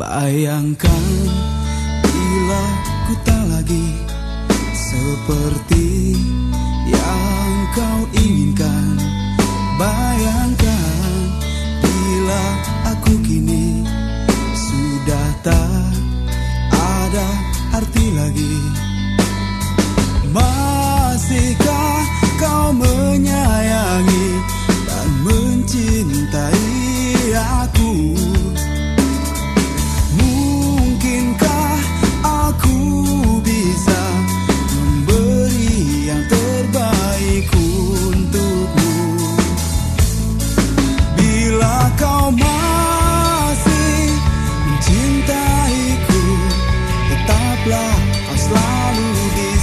Bayangkan bila ku tak lagi seperti yang kau inginkan. Bayangkan bila aku kini sudah tak ada arti lagi. Masihkah kau menyayangi Bla, kau selalu di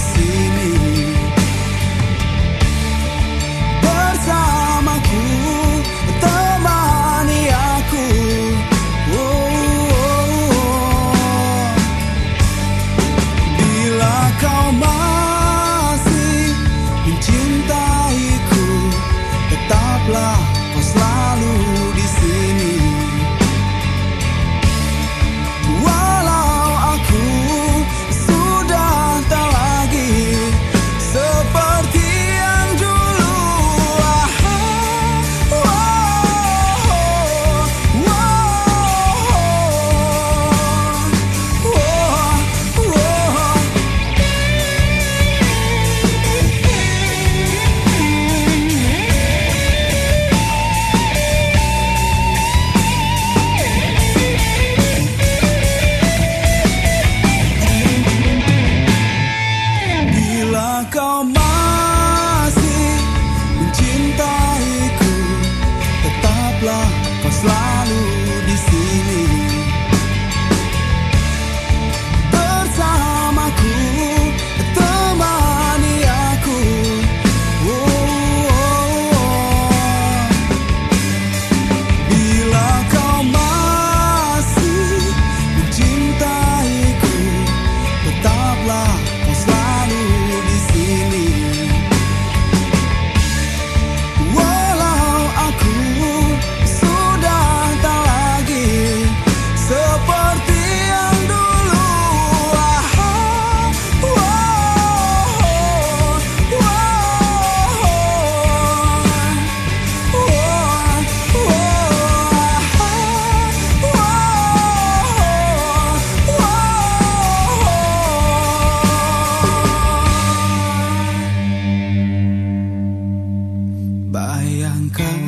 Bayangkan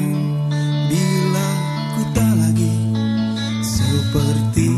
bila ku tak lagi seperti